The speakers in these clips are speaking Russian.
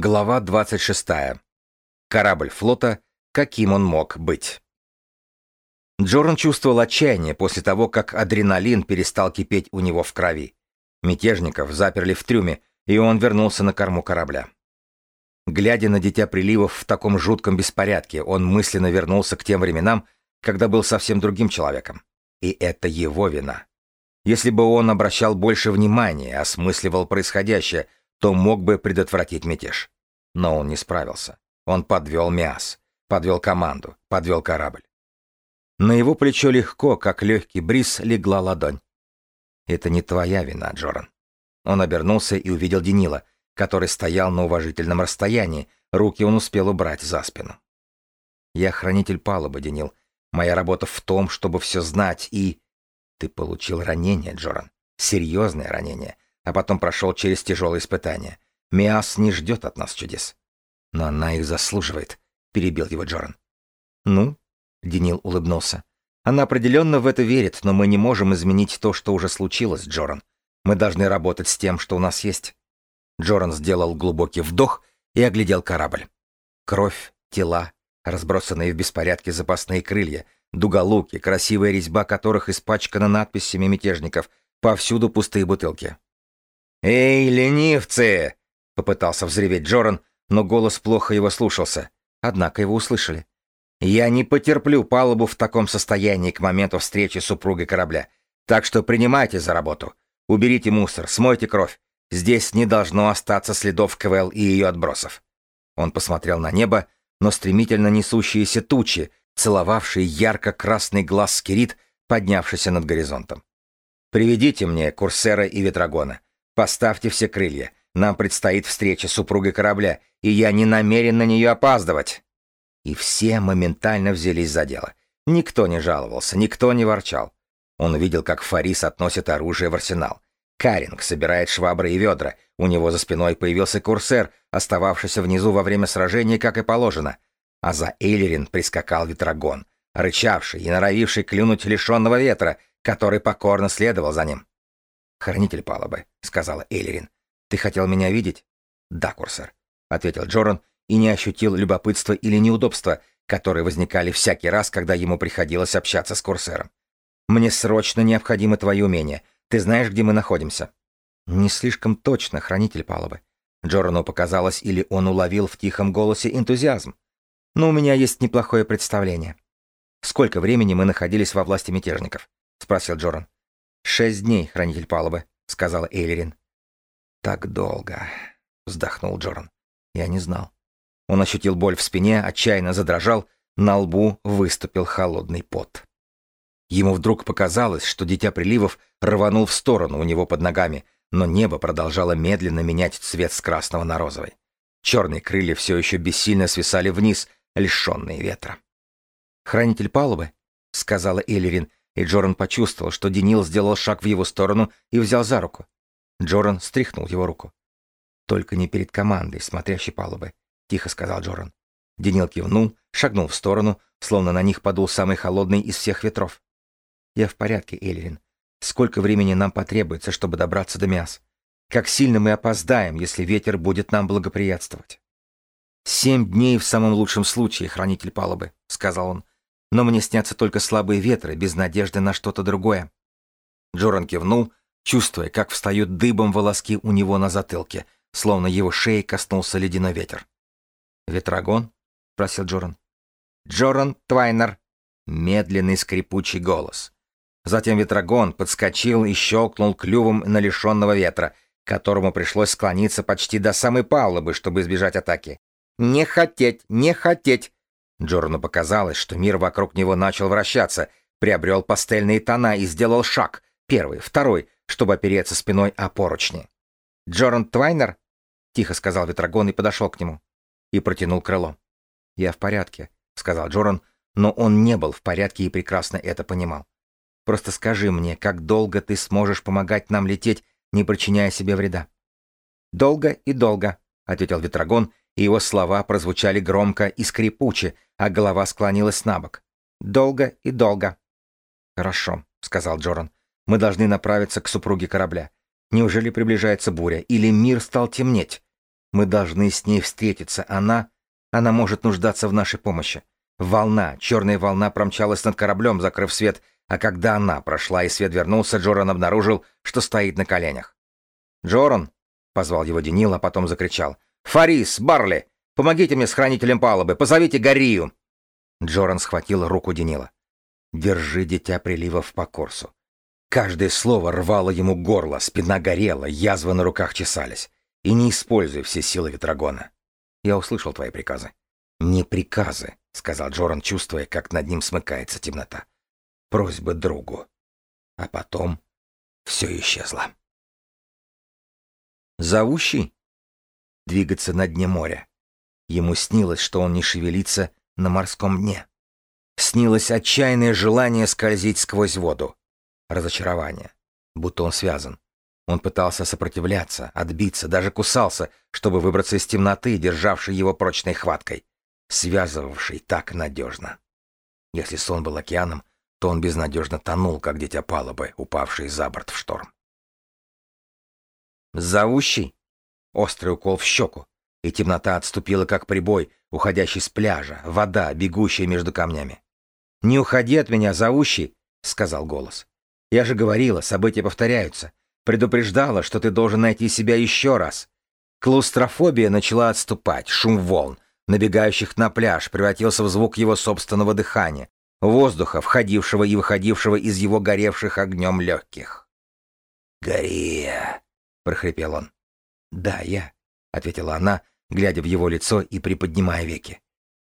Глава 26. Корабль флота, каким он мог быть. Джоран чувствовал отчаяние после того, как адреналин перестал кипеть у него в крови. Мятежников заперли в трюме, и он вернулся на корму корабля. Глядя на Дитя Приливов в таком жутком беспорядке, он мысленно вернулся к тем временам, когда был совсем другим человеком. И это его вина. Если бы он обращал больше внимания, осмысливал происходящее, то мог бы предотвратить мятеж. Но он не справился. Он подвел Миас, подвел команду, подвел корабль. На его плечо легко, как легкий бриз, легла ладонь. «Это не твоя вина, Джоран». Он обернулся и увидел Денила, который стоял на уважительном расстоянии, руки он успел убрать за спину. «Я хранитель палубы, Денил. Моя работа в том, чтобы все знать и...» «Ты получил ранение, Джоран. Серьезное ранение а потом прошел через тяжелые испытания. Миас не ждет от нас чудес. Но она их заслуживает, перебил его Джоран. Ну, Денил улыбнулся. Она определенно в это верит, но мы не можем изменить то, что уже случилось, Джоран. Мы должны работать с тем, что у нас есть. Джоран сделал глубокий вдох и оглядел корабль. Кровь, тела, разбросанные в беспорядке запасные крылья, дуголуки, красивая резьба которых испачкана надписями мятежников, повсюду пустые бутылки. «Эй, ленивцы!» — попытался взреветь Джоран, но голос плохо его слушался. Однако его услышали. «Я не потерплю палубу в таком состоянии к моменту встречи с супругой корабля. Так что принимайте за работу. Уберите мусор, смойте кровь. Здесь не должно остаться следов КВЛ и ее отбросов». Он посмотрел на небо, но стремительно несущиеся тучи, целовавшие ярко-красный глаз скирит, поднявшийся над горизонтом. «Приведите мне Курсера и Ветрогона. Поставьте все крылья. Нам предстоит встреча с супругой корабля, и я не намерен на нее опаздывать. И все моментально взялись за дело. Никто не жаловался, никто не ворчал. Он увидел, как Фарис относит оружие в арсенал. Каринг собирает швабры и ведра. У него за спиной появился курсер, остававшийся внизу во время сражения, как и положено. А за Эйлерин прискакал ветрогон, рычавший и норовивший клюнуть лишенного ветра, который покорно следовал за ним. «Хранитель палубы», — сказала Эйлерин. «Ты хотел меня видеть?» «Да, курсор», — ответил Джоран и не ощутил любопытства или неудобства, которые возникали всякий раз, когда ему приходилось общаться с курсером. «Мне срочно необходимо твои умения. Ты знаешь, где мы находимся?» «Не слишком точно, хранитель палубы». Джорану показалось, или он уловил в тихом голосе энтузиазм. «Но у меня есть неплохое представление». «Сколько времени мы находились во власти мятежников?» — спросил Джоран. «Шесть дней, хранитель палубы», — сказала Эйлерин. «Так долго», — вздохнул Джоран. «Я не знал». Он ощутил боль в спине, отчаянно задрожал, на лбу выступил холодный пот. Ему вдруг показалось, что Дитя Приливов рванул в сторону у него под ногами, но небо продолжало медленно менять цвет с красного на розовый. Черные крылья все еще бессильно свисали вниз, лишенные ветра. «Хранитель палубы», — сказала Эллирин, и Джоран почувствовал, что Денил сделал шаг в его сторону и взял за руку. Джоран стряхнул его руку. «Только не перед командой, смотрящей палубы», — тихо сказал Джоран. Денил кивнул, шагнул в сторону, словно на них подул самый холодный из всех ветров. «Я в порядке, Эльвин. Сколько времени нам потребуется, чтобы добраться до Миас? Как сильно мы опоздаем, если ветер будет нам благоприятствовать?» «Семь дней в самом лучшем случае, хранитель палубы», — сказал он. Но мне снятся только слабые ветры, без надежды на что-то другое. Джоран кивнул, чувствуя, как встают дыбом волоски у него на затылке, словно его шеи коснулся ледяной ветер. «Ветрогон?» — спросил Джоран. «Джоран Твайнер!» — медленный скрипучий голос. Затем ветрогон подскочил и щелкнул клювом на лишенного ветра, которому пришлось склониться почти до самой палубы, чтобы избежать атаки. «Не хотеть, не хотеть!» Джорану показалось, что мир вокруг него начал вращаться, приобрел пастельные тона и сделал шаг, первый, второй, чтобы опереться спиной о поручни. «Джоран Твайнер?» — тихо сказал Ветрогон и подошел к нему. И протянул крыло. «Я в порядке», — сказал Джоран, но он не был в порядке и прекрасно это понимал. «Просто скажи мне, как долго ты сможешь помогать нам лететь, не причиняя себе вреда?» «Долго и долго», — ответил Ветрогон его слова прозвучали громко и скрипуче, а голова склонилась на бок. «Долго и долго». «Хорошо», — сказал Джоран. «Мы должны направиться к супруге корабля. Неужели приближается буря, или мир стал темнеть?» Мы должны с ней встретиться. Она... Она может нуждаться в нашей помощи. Волна, черная волна промчалась над кораблем, закрыв свет, а когда она прошла и свет вернулся, Джоран обнаружил, что стоит на коленях. «Джоран!» — позвал его Денил, а потом закричал. «Фарис! Барли! Помогите мне с хранителем палубы! Позовите Гарию!» Джоран схватил руку Денила. «Держи дитя приливов по курсу». Каждое слово рвало ему горло, спина горела, язвы на руках чесались. И не используй все силы Ветрогона. Я услышал твои приказы. Не приказы, сказал Джоран, чувствуя, как над ним смыкается темнота. Просьбы другу. А потом все исчезло. Зовущий? Двигаться на дне моря. Ему снилось, что он не шевелится на морском дне. Снилось отчаянное желание скользить сквозь воду. Разочарование. Будто он связан. Он пытался сопротивляться, отбиться, даже кусался, чтобы выбраться из темноты, державшей его прочной хваткой, связывавшей так надежно. Если сон был океаном, то он безнадежно тонул, как дитя палубы, упавший за борт в шторм. Зовущий? Острый укол в щеку, и темнота отступила, как прибой, уходящий с пляжа, вода, бегущая между камнями. «Не уходи от меня, зовущий!» — сказал голос. «Я же говорила, события повторяются. Предупреждала, что ты должен найти себя еще раз. Клаустрофобия начала отступать, шум волн, набегающих на пляж, превратился в звук его собственного дыхания, воздуха, входившего и выходившего из его горевших огнем легких. «Гория!» — прохрипел он. «Да, я», — ответила она, глядя в его лицо и приподнимая веки.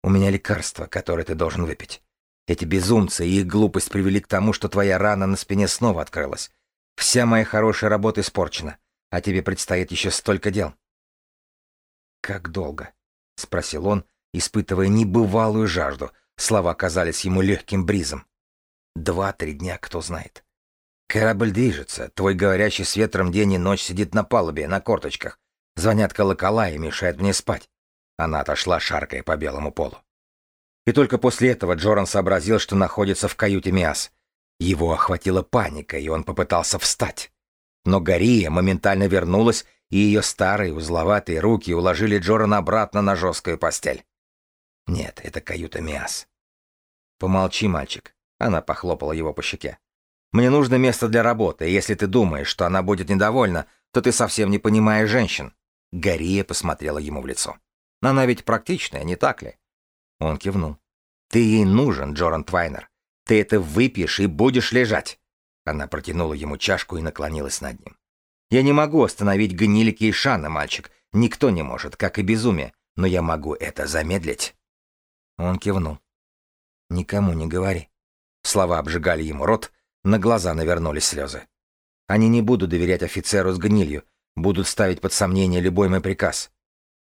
«У меня лекарство, которое ты должен выпить. Эти безумцы и их глупость привели к тому, что твоя рана на спине снова открылась. Вся моя хорошая работа испорчена, а тебе предстоит еще столько дел. Как долго? спросил он, испытывая небывалую жажду. Слова казались ему легким бризом. Два-три дня, кто знает. Корабль движется, твой говорящий с ветром день и ночь сидит на палубе, на корточках. Звонят колокола и мешают мне спать. Она отошла, шаркая по белому полу. И только после этого Джоран сообразил, что находится в каюте Миас. Его охватила паника, и он попытался встать. Но Гария моментально вернулась, и ее старые узловатые руки уложили Джорана обратно на жесткую постель. Нет, это каюта Миас. Помолчи, мальчик. Она похлопала его по щеке. Мне нужно место для работы, и если ты думаешь, что она будет недовольна, то ты совсем не понимаешь женщин. Гария посмотрела ему в лицо. Она ведь практичная, не так ли? Он кивнул. Ты ей нужен, Джоран Твайнер. Ты это выпьешь и будешь лежать. Она протянула ему чашку и наклонилась над ним. Я не могу остановить гнилики и шана, мальчик. Никто не может, как и безумие. Но я могу это замедлить. Он кивнул. Никому не говори. Слова обжигали ему рот, на глаза навернулись слезы. Они не будут доверять офицеру с гнилью, будут ставить под сомнение любой мой приказ.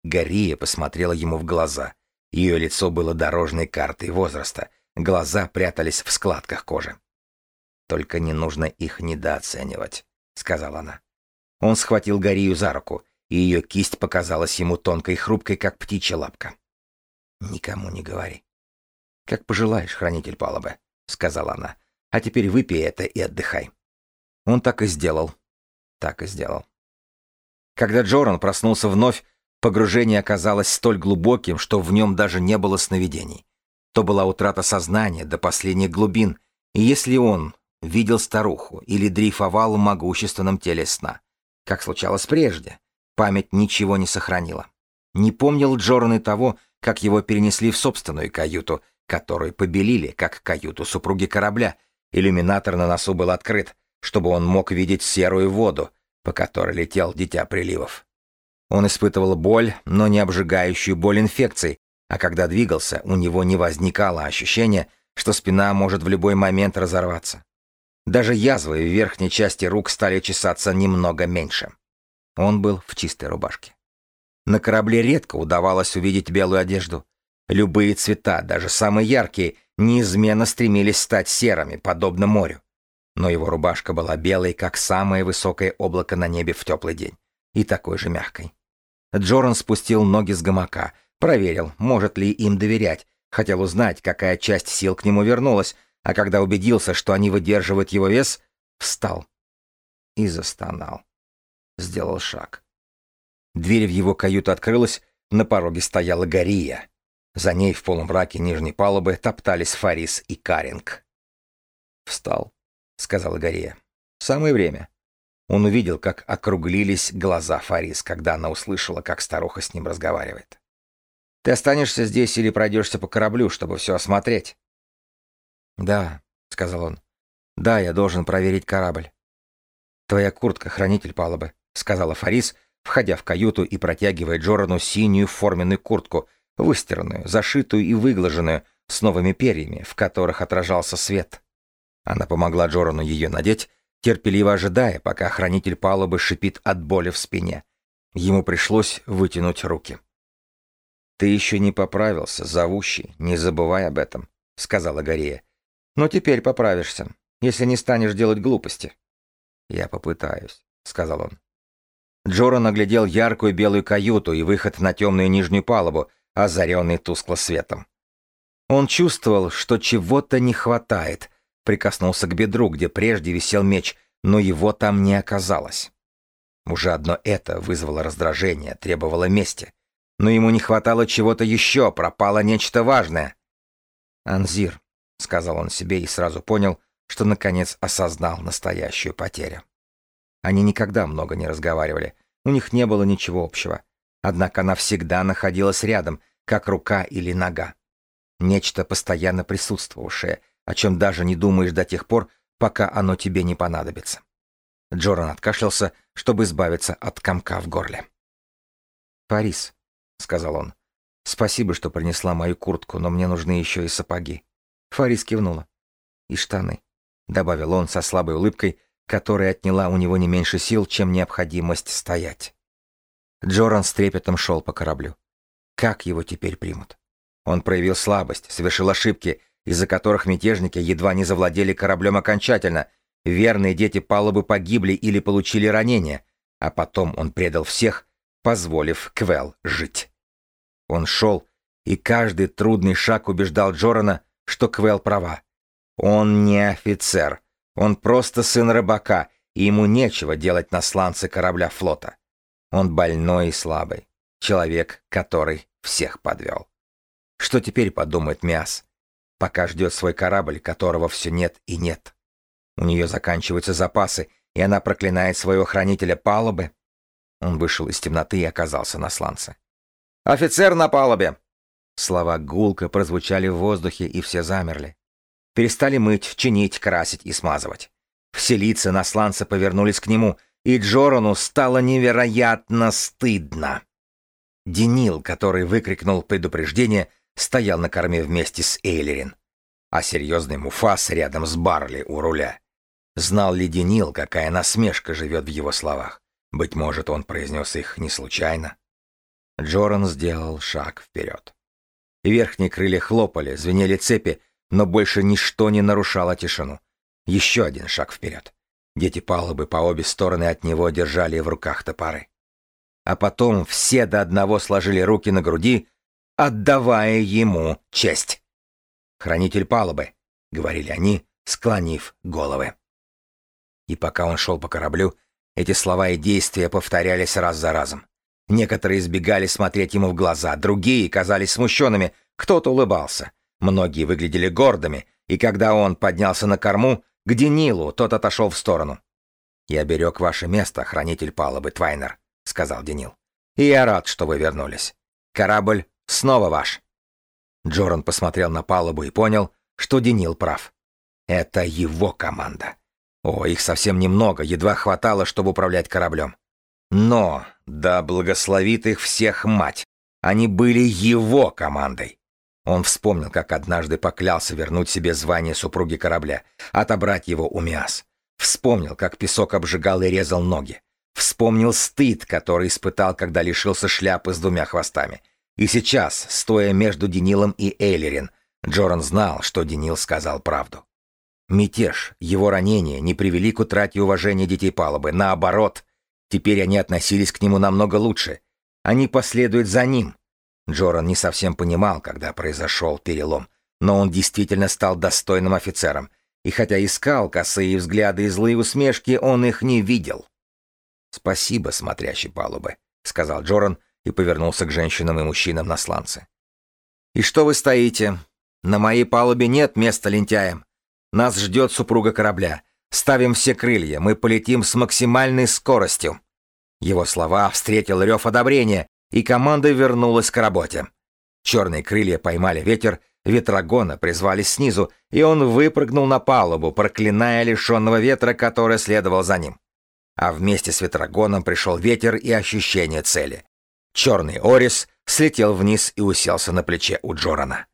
Гария посмотрела ему в глаза. Ее лицо было дорожной картой возраста, Глаза прятались в складках кожи. «Только не нужно их недооценивать», — сказала она. Он схватил Гарию за руку, и ее кисть показалась ему тонкой и хрупкой, как птичья лапка. «Никому не говори». «Как пожелаешь, хранитель палубы», — сказала она. «А теперь выпей это и отдыхай». Он так и сделал. Так и сделал. Когда Джоран проснулся вновь, погружение оказалось столь глубоким, что в нем даже не было сновидений то была утрата сознания до последних глубин, и если он видел старуху или дрейфовал в могущественном теле сна, как случалось прежде, память ничего не сохранила. Не помнил Джоран и того, как его перенесли в собственную каюту, которую побелили, как каюту супруги корабля. Иллюминатор на носу был открыт, чтобы он мог видеть серую воду, по которой летел дитя приливов. Он испытывал боль, но не обжигающую боль инфекции, а когда двигался, у него не возникало ощущения, что спина может в любой момент разорваться. Даже язвы в верхней части рук стали чесаться немного меньше. Он был в чистой рубашке. На корабле редко удавалось увидеть белую одежду. Любые цвета, даже самые яркие, неизменно стремились стать серыми, подобно морю. Но его рубашка была белой, как самое высокое облако на небе в теплый день, и такой же мягкой. Джоран спустил ноги с гамака, Проверил, может ли им доверять. Хотел узнать, какая часть сил к нему вернулась, а когда убедился, что они выдерживают его вес, встал и застонал. Сделал шаг. Дверь в его каюту открылась, на пороге стояла Гария. За ней в полумраке нижней палубы топтались Фарис и Каринг. «Встал», — сказала Гария. «Самое время». Он увидел, как округлились глаза Фарис, когда она услышала, как старуха с ним разговаривает. «Ты останешься здесь или пройдешься по кораблю, чтобы все осмотреть?» «Да», — сказал он. «Да, я должен проверить корабль». «Твоя куртка, хранитель палубы», — сказала Фарис, входя в каюту и протягивая Джорану синюю форменную куртку, выстиранную, зашитую и выглаженную, с новыми перьями, в которых отражался свет. Она помогла Джорану ее надеть, терпеливо ожидая, пока хранитель палубы шипит от боли в спине. Ему пришлось вытянуть руки. «Ты еще не поправился, зовущий, не забывай об этом», — сказала Горея. «Но теперь поправишься, если не станешь делать глупости». «Я попытаюсь», — сказал он. Джоран оглядел яркую белую каюту и выход на темную нижнюю палубу, озаренный тускло светом. Он чувствовал, что чего-то не хватает, прикоснулся к бедру, где прежде висел меч, но его там не оказалось. Уже одно это вызвало раздражение, требовало мести. Но ему не хватало чего-то еще, пропало нечто важное. «Анзир», — сказал он себе и сразу понял, что наконец осознал настоящую потерю. Они никогда много не разговаривали, у них не было ничего общего. Однако она всегда находилась рядом, как рука или нога. Нечто постоянно присутствовавшее, о чем даже не думаешь до тех пор, пока оно тебе не понадобится. Джоран откашлялся, чтобы избавиться от комка в горле. «Парис», — сказал он, — «спасибо, что принесла мою куртку, но мне нужны еще и сапоги». Фарис кивнула. «И штаны», — добавил он со слабой улыбкой, которая отняла у него не меньше сил, чем необходимость стоять. Джоран с трепетом шел по кораблю. Как его теперь примут? Он проявил слабость, совершил ошибки, из-за которых мятежники едва не завладели кораблем окончательно. Верные дети палубы погибли или получили ранения, а потом он предал всех, позволив Квел жить. Он шел, и каждый трудный шаг убеждал Джорана, что Квел права. Он не офицер, он просто сын рыбака, и ему нечего делать на сланце корабля флота. Он больной и слабый, человек, который всех подвел. Что теперь подумает Миас? пока ждет свой корабль, которого все нет и нет. У нее заканчиваются запасы, и она проклинает своего хранителя палубы. Он вышел из темноты и оказался на сланце. «Офицер на палубе!» Слова гулко прозвучали в воздухе, и все замерли. Перестали мыть, чинить, красить и смазывать. Все лица на сланце повернулись к нему, и Джорану стало невероятно стыдно. Денил, который выкрикнул предупреждение, стоял на корме вместе с Эйлерин, а серьезный Муфас рядом с Барли у руля. Знал ли Денил, какая насмешка живет в его словах? Быть может, он произнес их не случайно. Джоран сделал шаг вперед. Верхние крылья хлопали, звенели цепи, но больше ничто не нарушало тишину. Еще один шаг вперед. Дети палубы по обе стороны от него держали в руках топоры. А потом все до одного сложили руки на груди, отдавая ему честь. «Хранитель палубы», — говорили они, склонив головы. И пока он шел по кораблю, эти слова и действия повторялись раз за разом. Некоторые избегали смотреть ему в глаза, другие казались смущенными, кто-то улыбался. Многие выглядели гордыми, и когда он поднялся на корму, к Денилу тот отошел в сторону. «Я берег ваше место, хранитель палубы, Твайнер», — сказал Денил. «И я рад, что вы вернулись. Корабль Снова ваш. Джоран посмотрел на палубу и понял, что Денил прав. Это его команда. О, их совсем немного, едва хватало, чтобы управлять кораблем. Но, да благословит их всех мать, они были его командой. Он вспомнил, как однажды поклялся вернуть себе звание супруги корабля, отобрать его у Миас. Вспомнил, как песок обжигал и резал ноги. Вспомнил стыд, который испытал, когда лишился шляпы с двумя хвостами. И сейчас, стоя между Денилом и Эйлерин, Джоран знал, что Денил сказал правду. Мятеж, его ранения не привели к утрате уважения детей палубы. Наоборот, теперь они относились к нему намного лучше. Они последуют за ним. Джоран не совсем понимал, когда произошел перелом, но он действительно стал достойным офицером. И хотя искал косые взгляды и злые усмешки, он их не видел. «Спасибо, смотрящий палубы», — сказал Джоран и повернулся к женщинам и мужчинам на сланце. «И что вы стоите? На моей палубе нет места лентяям. Нас ждет супруга корабля. Ставим все крылья, мы полетим с максимальной скоростью». Его слова встретил рев одобрения, и команда вернулась к работе. Черные крылья поймали ветер, ветрогона призвали снизу, и он выпрыгнул на палубу, проклиная лишенного ветра, который следовал за ним. А вместе с ветрогоном пришел ветер и ощущение цели. Черный Орис слетел вниз и уселся на плече у Джорана.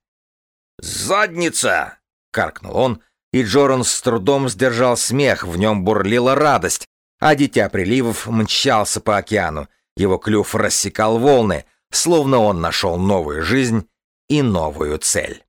«Задница!» — каркнул он, и Джоран с трудом сдержал смех, в нем бурлила радость, а дитя приливов мчался по океану, его клюв рассекал волны, словно он нашел новую жизнь и новую цель.